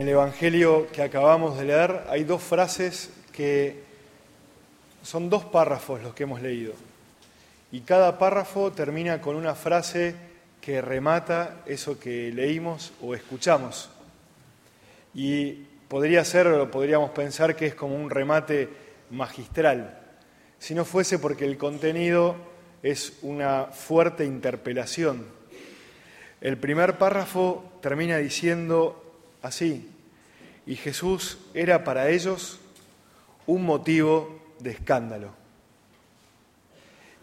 En el Evangelio que acabamos de leer hay dos frases que son dos párrafos los que hemos leído. Y cada párrafo termina con una frase que remata eso que leímos o escuchamos. Y podría ser, o podríamos pensar que es como un remate magistral, si no fuese porque el contenido es una fuerte interpelación. El primer párrafo termina diciendo, así, y Jesús era para ellos un motivo de escándalo.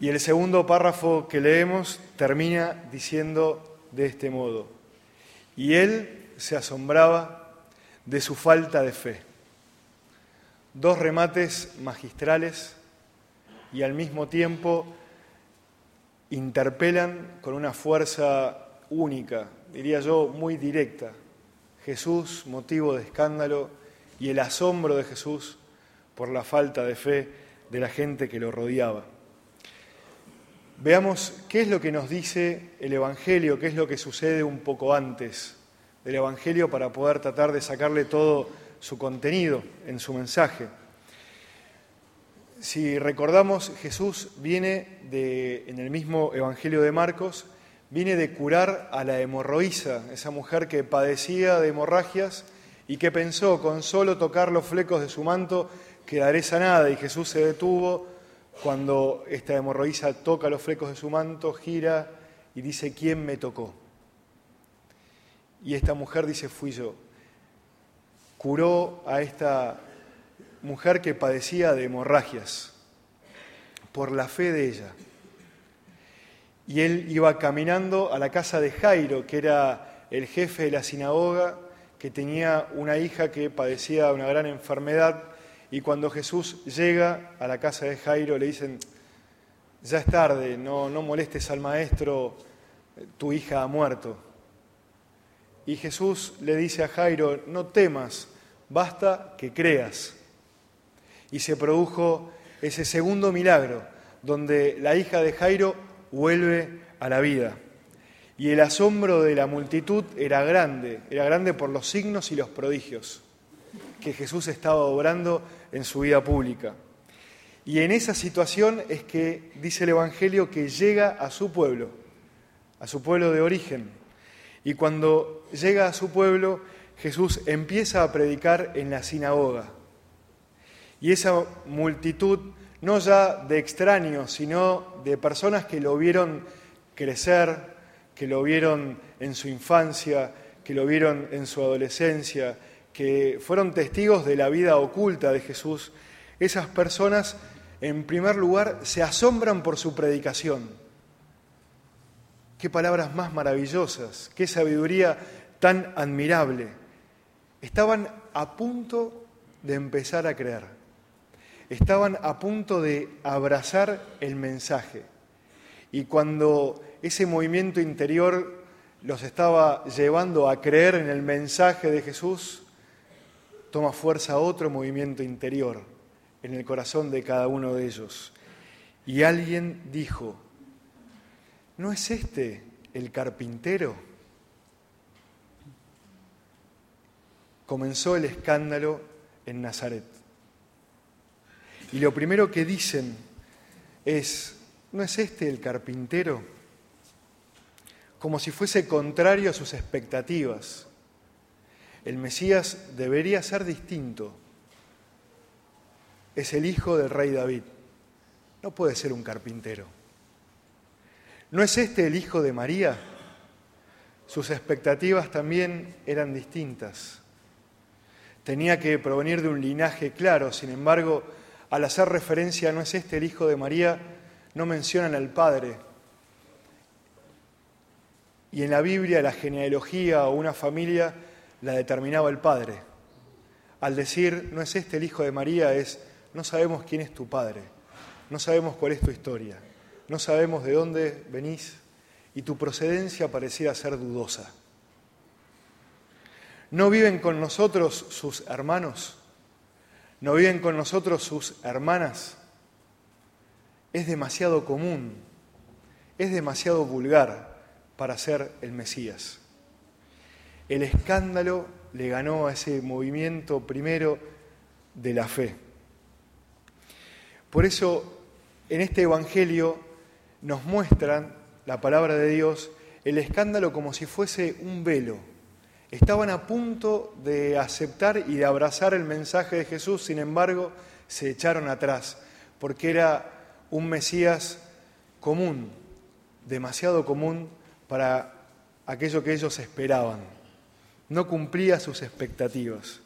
Y el segundo párrafo que leemos termina diciendo de este modo, y él se asombraba de su falta de fe. Dos remates magistrales y al mismo tiempo interpelan con una fuerza única, diría yo, muy directa. Jesús, motivo de escándalo, y el asombro de Jesús por la falta de fe de la gente que lo rodeaba. Veamos qué es lo que nos dice el Evangelio, qué es lo que sucede un poco antes del Evangelio para poder tratar de sacarle todo su contenido en su mensaje. Si recordamos, Jesús viene en el mismo Evangelio de Marcos, viene de curar a la hemorroísa, esa mujer que padecía de hemorragias y que pensó con solo tocar los flecos de su manto quedaré sanada. Y Jesús se detuvo cuando esta hemorroísa toca los flecos de su manto, gira y dice, ¿quién me tocó? Y esta mujer dice, fui yo. Curó a esta mujer que padecía de hemorragias por la fe de ella y él iba caminando a la casa de Jairo, que era el jefe de la sinagoga, que tenía una hija que padecía una gran enfermedad, y cuando Jesús llega a la casa de Jairo le dicen, ya es tarde, no, no molestes al maestro, tu hija ha muerto. Y Jesús le dice a Jairo, no temas, basta que creas. Y se produjo ese segundo milagro, donde la hija de Jairo vuelve a la vida. Y el asombro de la multitud era grande, era grande por los signos y los prodigios que Jesús estaba obrando en su vida pública. Y en esa situación es que dice el Evangelio que llega a su pueblo, a su pueblo de origen. Y cuando llega a su pueblo, Jesús empieza a predicar en la sinagoga. Y esa multitud no ya de extraños, sino de personas que lo vieron crecer, que lo vieron en su infancia, que lo vieron en su adolescencia, que fueron testigos de la vida oculta de Jesús, esas personas en primer lugar se asombran por su predicación. Qué palabras más maravillosas, qué sabiduría tan admirable. Estaban a punto de empezar a creer estaban a punto de abrazar el mensaje. Y cuando ese movimiento interior los estaba llevando a creer en el mensaje de Jesús, toma fuerza otro movimiento interior en el corazón de cada uno de ellos. Y alguien dijo, ¿no es este el carpintero? Comenzó el escándalo en Nazaret. Y lo primero que dicen es, ¿no es este el carpintero? Como si fuese contrario a sus expectativas. El Mesías debería ser distinto. Es el hijo del rey David. No puede ser un carpintero. ¿No es este el hijo de María? Sus expectativas también eran distintas. Tenía que provenir de un linaje claro, sin embargo, al hacer referencia, ¿no es este el Hijo de María? No mencionan al Padre. Y en la Biblia la genealogía o una familia la determinaba el Padre. Al decir, no es este el Hijo de María, es, no sabemos quién es tu Padre, no sabemos cuál es tu historia, no sabemos de dónde venís y tu procedencia pareciera ser dudosa. ¿No viven con nosotros sus hermanos? ¿No viven con nosotros sus hermanas? Es demasiado común, es demasiado vulgar para ser el Mesías. El escándalo le ganó a ese movimiento primero de la fe. Por eso en este Evangelio nos muestran la palabra de Dios el escándalo como si fuese un velo. Estaban a punto de aceptar y de abrazar el mensaje de Jesús, sin embargo, se echaron atrás, porque era un Mesías común, demasiado común para aquello que ellos esperaban. No cumplía sus expectativas.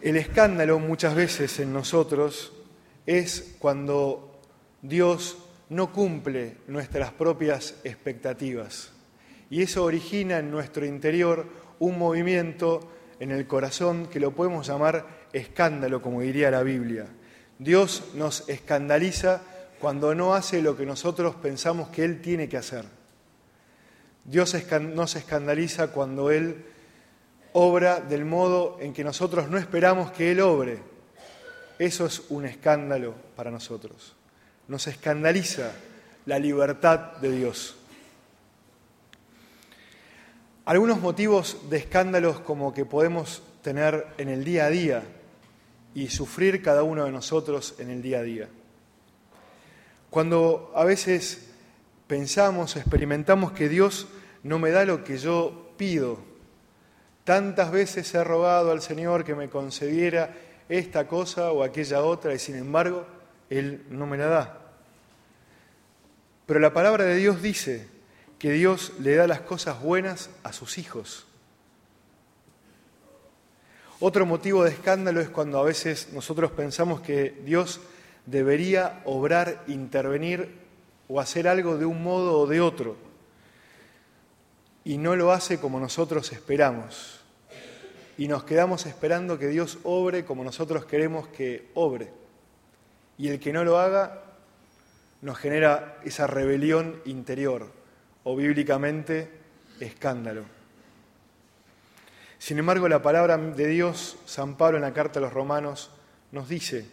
El escándalo muchas veces en nosotros es cuando Dios no cumple nuestras propias expectativas. Y eso origina en nuestro interior un movimiento en el corazón que lo podemos llamar escándalo, como diría la Biblia. Dios nos escandaliza cuando no hace lo que nosotros pensamos que Él tiene que hacer. Dios nos escandaliza cuando Él obra del modo en que nosotros no esperamos que Él obre. Eso es un escándalo para nosotros. Nos escandaliza la libertad de Dios. Algunos motivos de escándalos como que podemos tener en el día a día y sufrir cada uno de nosotros en el día a día. Cuando a veces pensamos, experimentamos que Dios no me da lo que yo pido, Tantas veces he rogado al Señor que me concediera esta cosa o aquella otra y sin embargo Él no me la da. Pero la palabra de Dios dice que Dios le da las cosas buenas a sus hijos. Otro motivo de escándalo es cuando a veces nosotros pensamos que Dios debería obrar, intervenir o hacer algo de un modo o de otro y no lo hace como nosotros esperamos. Y nos quedamos esperando que Dios obre como nosotros queremos que obre. Y el que no lo haga nos genera esa rebelión interior o bíblicamente escándalo. Sin embargo, la palabra de Dios, San Pablo en la carta a los romanos, nos dice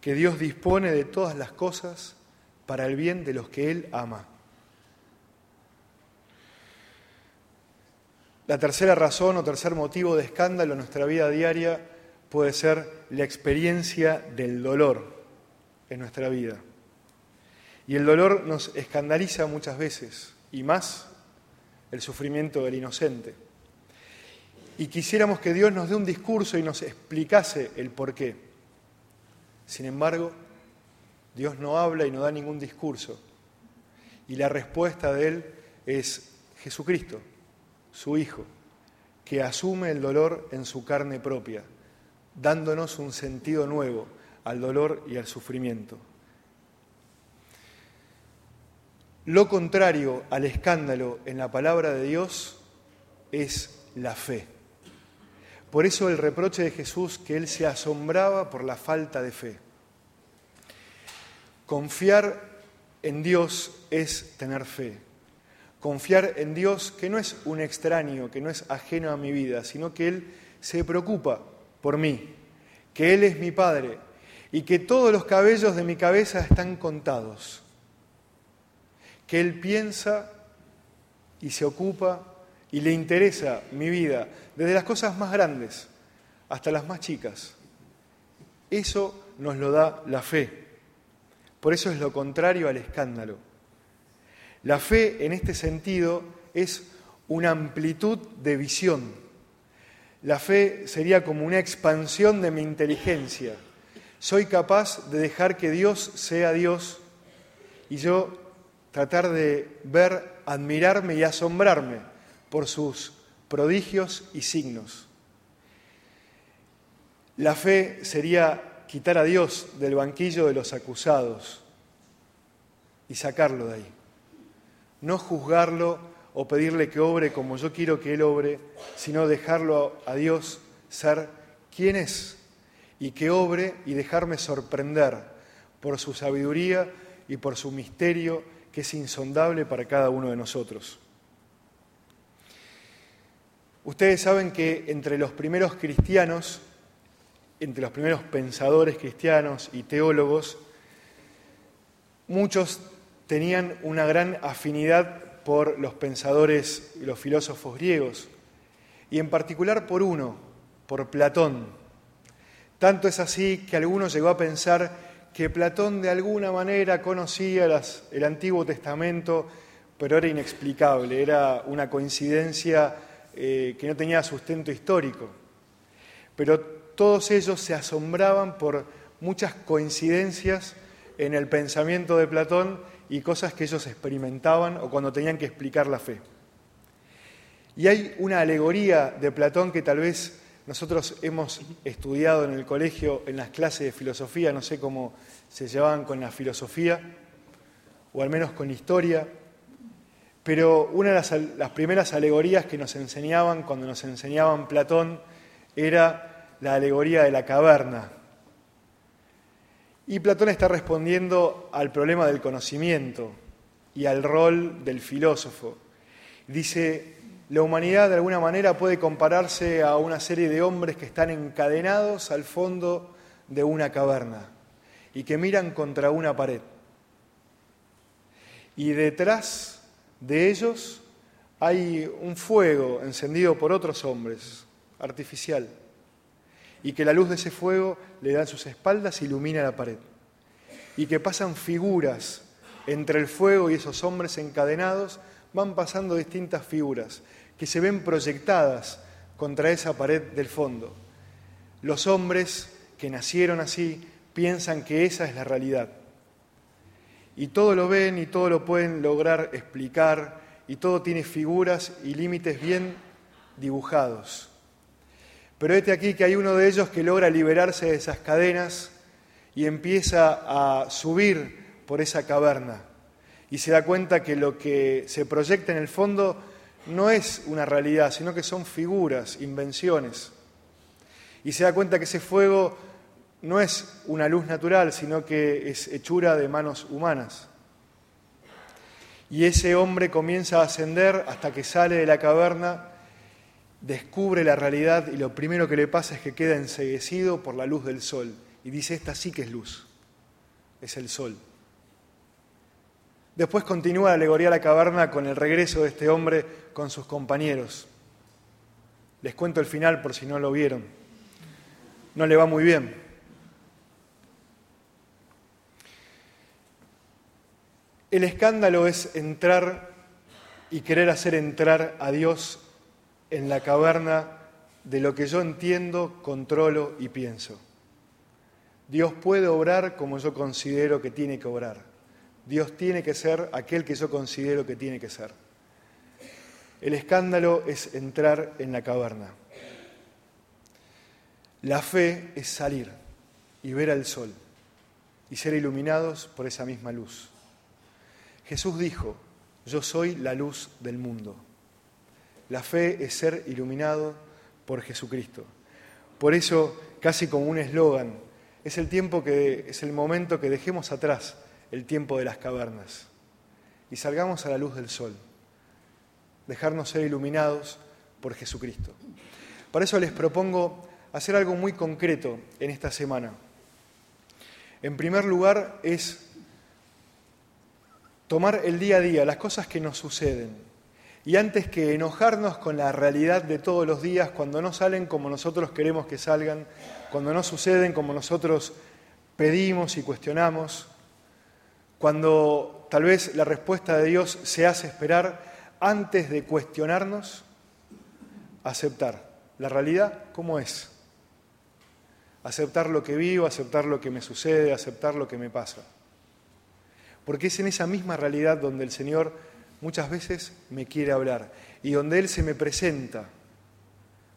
que Dios dispone de todas las cosas para el bien de los que Él ama. La tercera razón o tercer motivo de escándalo en nuestra vida diaria puede ser la experiencia del dolor en nuestra vida. Y el dolor nos escandaliza muchas veces, y más el sufrimiento del inocente. Y quisiéramos que Dios nos dé un discurso y nos explicase el por qué. Sin embargo, Dios no habla y no da ningún discurso. Y la respuesta de Él es Jesucristo su Hijo, que asume el dolor en su carne propia, dándonos un sentido nuevo al dolor y al sufrimiento. Lo contrario al escándalo en la palabra de Dios es la fe. Por eso el reproche de Jesús que él se asombraba por la falta de fe. Confiar en Dios es tener fe. Confiar en Dios que no es un extraño, que no es ajeno a mi vida, sino que Él se preocupa por mí, que Él es mi Padre y que todos los cabellos de mi cabeza están contados, que Él piensa y se ocupa y le interesa mi vida, desde las cosas más grandes hasta las más chicas. Eso nos lo da la fe. Por eso es lo contrario al escándalo. La fe en este sentido es una amplitud de visión. La fe sería como una expansión de mi inteligencia. Soy capaz de dejar que Dios sea Dios y yo tratar de ver, admirarme y asombrarme por sus prodigios y signos. La fe sería quitar a Dios del banquillo de los acusados y sacarlo de ahí no juzgarlo o pedirle que obre como yo quiero que Él obre, sino dejarlo a Dios ser quien es y que obre y dejarme sorprender por su sabiduría y por su misterio que es insondable para cada uno de nosotros. Ustedes saben que entre los primeros cristianos, entre los primeros pensadores cristianos y teólogos, muchos tenían una gran afinidad por los pensadores y los filósofos griegos. y en particular por uno, por Platón. Tanto es así que alguno llegó a pensar que Platón de alguna manera conocía el Antiguo Testamento, pero era inexplicable, era una coincidencia eh, que no tenía sustento histórico. Pero todos ellos se asombraban por muchas coincidencias en el pensamiento de Platón y cosas que ellos experimentaban o cuando tenían que explicar la fe. Y hay una alegoría de Platón que tal vez nosotros hemos estudiado en el colegio, en las clases de filosofía, no sé cómo se llevaban con la filosofía, o al menos con historia, pero una de las, primeras alegorías que nos enseñaban cuando nos enseñaban Platón era la alegoría de la caverna, y Platón está respondiendo al problema del conocimiento y al rol del filósofo. Dice, la humanidad de alguna manera puede compararse a una serie de hombres que están encadenados al fondo de una caverna y que miran contra una pared. Y detrás de ellos hay un fuego encendido por otros hombres, artificial y que la luz de ese fuego le da en sus espaldas ilumina la pared. Y que pasan figuras entre el fuego y esos hombres encadenados, van pasando distintas figuras que se ven proyectadas contra esa pared del fondo. Los hombres que nacieron así piensan que esa es la realidad. Y todo lo ven y todo lo pueden lograr explicar y todo tiene figuras y límites bien dibujados. Pero este aquí que hay uno de ellos que logra liberarse de esas cadenas y empieza a subir por esa caverna y se da cuenta que lo que se proyecta en el fondo no es una realidad, sino que son figuras, invenciones. Y se da cuenta que ese fuego no es una luz natural, sino que es hechura de manos humanas. Y ese hombre comienza a ascender hasta que sale de la caverna descubre la realidad y lo primero que le pasa es que queda enseguecido por la luz del sol. Y dice, esta sí que es luz, es el sol. Después continúa la alegoría de la caverna con el regreso de este hombre con sus compañeros. Les cuento el final por si no lo vieron. No le va muy bien. El escándalo es entrar y querer hacer entrar a Dios en la caverna de lo que yo entiendo, controlo y pienso. Dios puede obrar como yo considero que tiene que obrar. Dios tiene que ser aquel que yo considero que tiene que ser. El escándalo es entrar en la caverna. La fe es salir y ver al sol y ser iluminados por esa misma luz. Jesús dijo, yo soy la luz del mundo. La fe es ser iluminado por Jesucristo. Por eso, casi como un eslogan, es el tiempo que es el momento que dejemos atrás el tiempo de las cavernas y salgamos a la luz del sol. Dejarnos ser iluminados por Jesucristo. Por eso les propongo hacer algo muy concreto en esta semana. En primer lugar es tomar el día a día, las cosas que nos suceden, y antes que enojarnos con la realidad de todos los días, cuando no salen como nosotros queremos que salgan, cuando no suceden como nosotros pedimos y cuestionamos, cuando tal vez la respuesta de Dios se hace esperar, antes de cuestionarnos, aceptar la realidad como es. Aceptar lo que vivo, aceptar lo que me sucede, aceptar lo que me pasa. Porque es en esa misma realidad donde el Señor muchas veces me quiere hablar y donde Él se me presenta,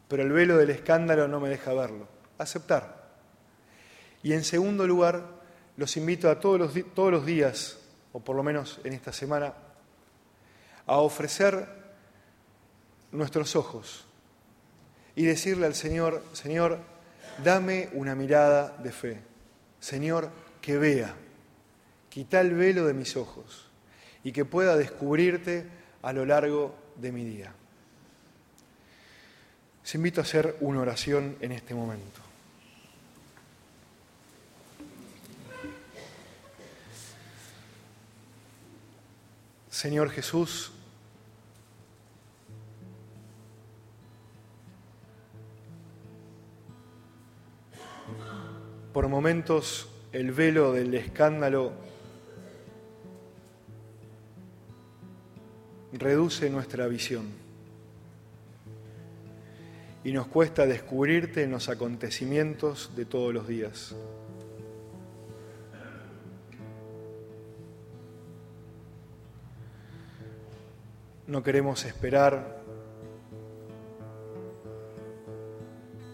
pero el velo del escándalo no me deja verlo. Aceptar. Y en segundo lugar, los invito a todos los, todos los días, o por lo menos en esta semana, a ofrecer nuestros ojos y decirle al Señor, Señor, dame una mirada de fe. Señor, que vea. Quita el velo de mis ojos y que pueda descubrirte a lo largo de mi día. Os invito a hacer una oración en este momento. Señor Jesús, por momentos el velo del escándalo reduce nuestra visión y nos cuesta descubrirte en los acontecimientos de todos los días. No queremos esperar,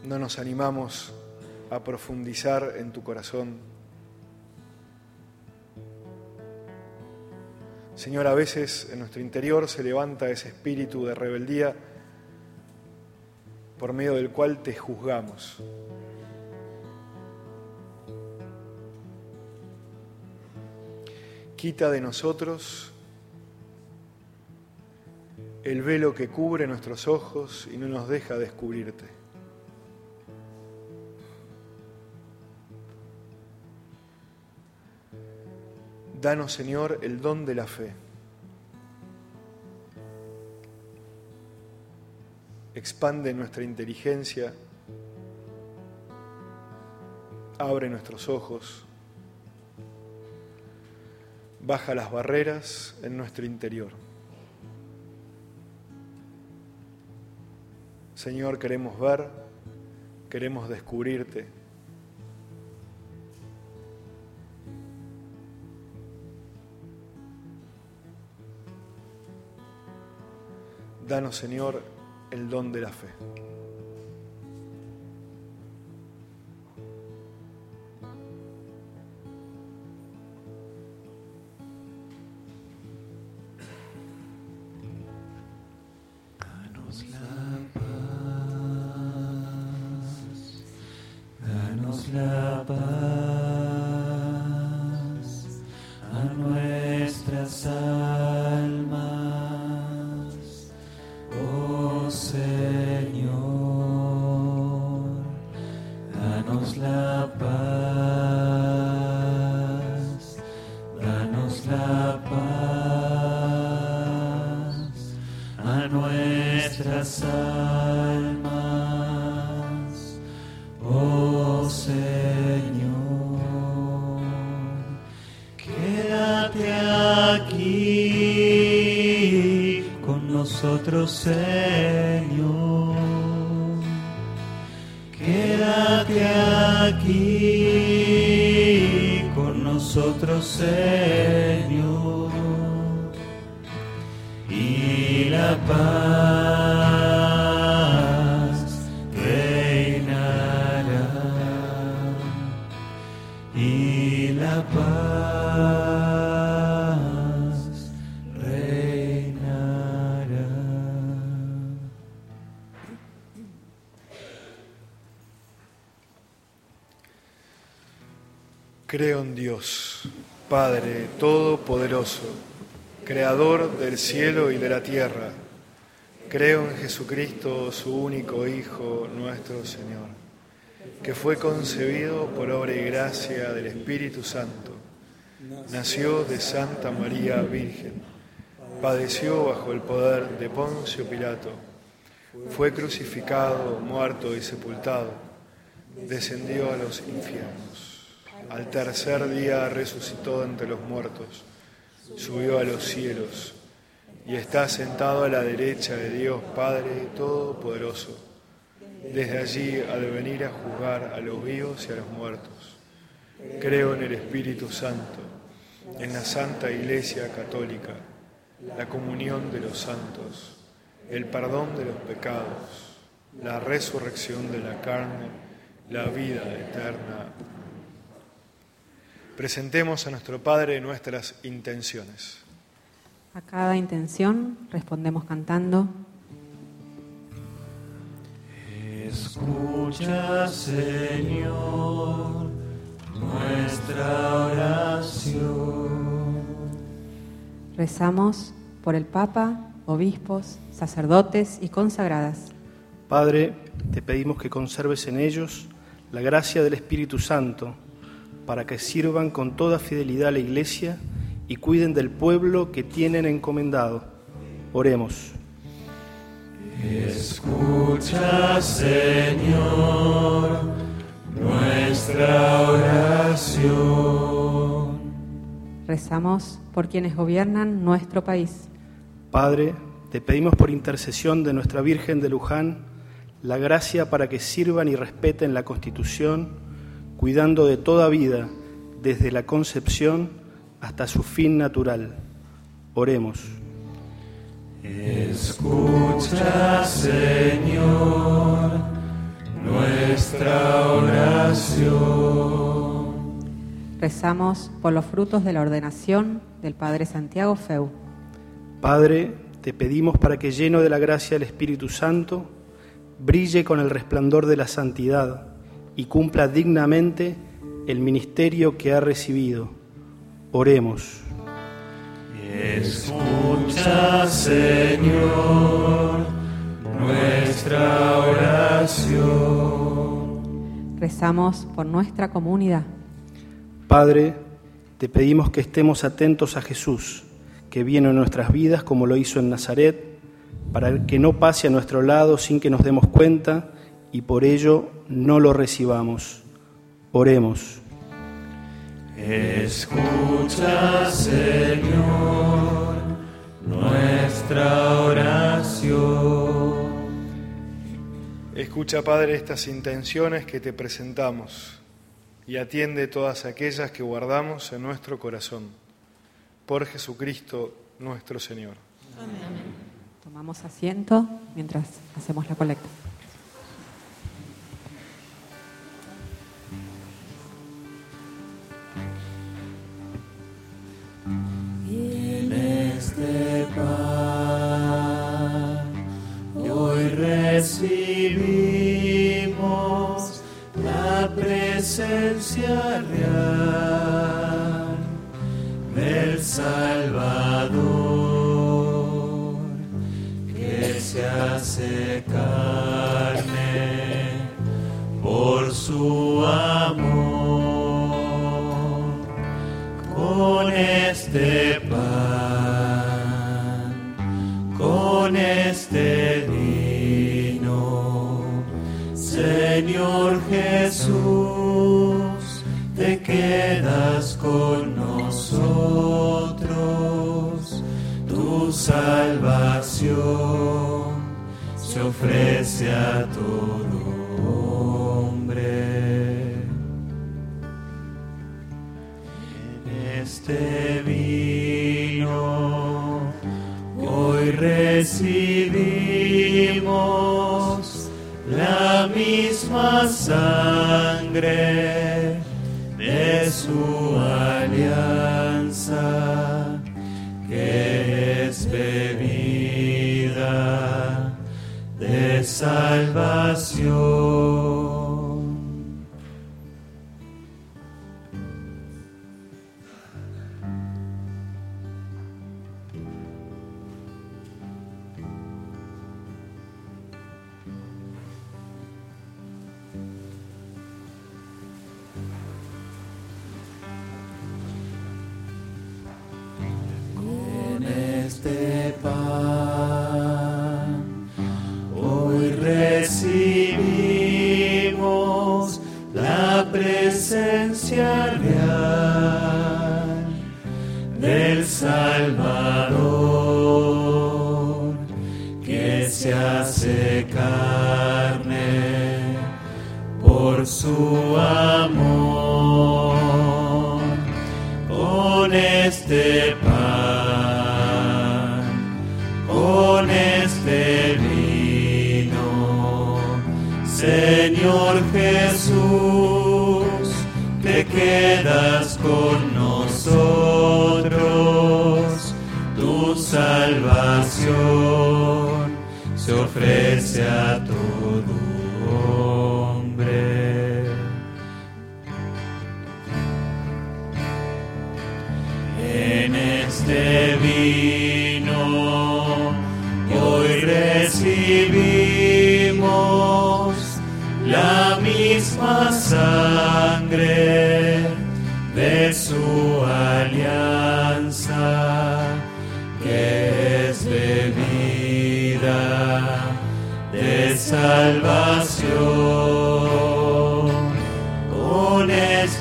no nos animamos a profundizar en tu corazón. Señor, a veces en nuestro interior se levanta ese espíritu de rebeldía por medio del cual te juzgamos. Quita de nosotros el velo que cubre nuestros ojos y no nos deja descubrirte. Danos, Señor, el don de la fe. Expande nuestra inteligencia, abre nuestros ojos, baja las barreras en nuestro interior. Señor, queremos ver, queremos descubrirte. Danos, Señor, el don de la fe. Creo en Dios, Padre Todopoderoso, Creador del cielo y de la tierra. Creo en Jesucristo, su único Hijo, nuestro Señor, que fue concebido por obra y gracia del Espíritu Santo. Nació de Santa María Virgen, padeció bajo el poder de Poncio Pilato, fue crucificado, muerto y sepultado, descendió a los infiernos. Al tercer día resucitó entre los muertos, subió a los cielos y está sentado a la derecha de Dios Padre Todopoderoso. Desde allí ha de venir a juzgar a los vivos y a los muertos. Creo en el Espíritu Santo, en la Santa Iglesia Católica, la comunión de los santos, el perdón de los pecados, la resurrección de la carne, la vida eterna. Presentemos a nuestro Padre nuestras intenciones. A cada intención respondemos cantando. Escucha, Señor, nuestra oración. Rezamos por el Papa, obispos, sacerdotes y consagradas. Padre, te pedimos que conserves en ellos la gracia del Espíritu Santo, para que sirvan con toda fidelidad a la Iglesia y cuiden del pueblo que tienen encomendado. Oremos. Escucha, Señor, nuestra oración. Rezamos por quienes gobiernan nuestro país. Padre, te pedimos por intercesión de nuestra Virgen de Luján la gracia para que sirvan y respeten la Constitución, cuidando de toda vida, desde la concepción hasta su fin natural. Oremos. Escucha, Señor, nuestra oración. Rezamos por los frutos de la ordenación del Padre Santiago Feu. Padre, te pedimos para que lleno de la gracia del Espíritu Santo, brille con el resplandor de la santidad y cumpla dignamente el ministerio que ha recibido. Oremos. Escucha, Señor, nuestra oración. Rezamos por nuestra comunidad. Padre, te pedimos que estemos atentos a Jesús, que viene en nuestras vidas como lo hizo en Nazaret, para que no pase a nuestro lado sin que nos demos cuenta y por ello no lo recibamos. Oremos. Escucha, Señor, nuestra oración. Escucha, Padre, estas intenciones que te presentamos y atiende todas aquellas que guardamos en nuestro corazón. Por Jesucristo nuestro Señor. Tomamos asiento mientras hacemos la colecta. Presencia real del Salvador que se hace carne por su amor. Con este pan, con este vino, Señor Jesús, quedas con nosotros, tu salvación se ofrece a todo hombre. este vino hoy recibimos la misma sangre su alianza que es bebida de salvación. Te quedas con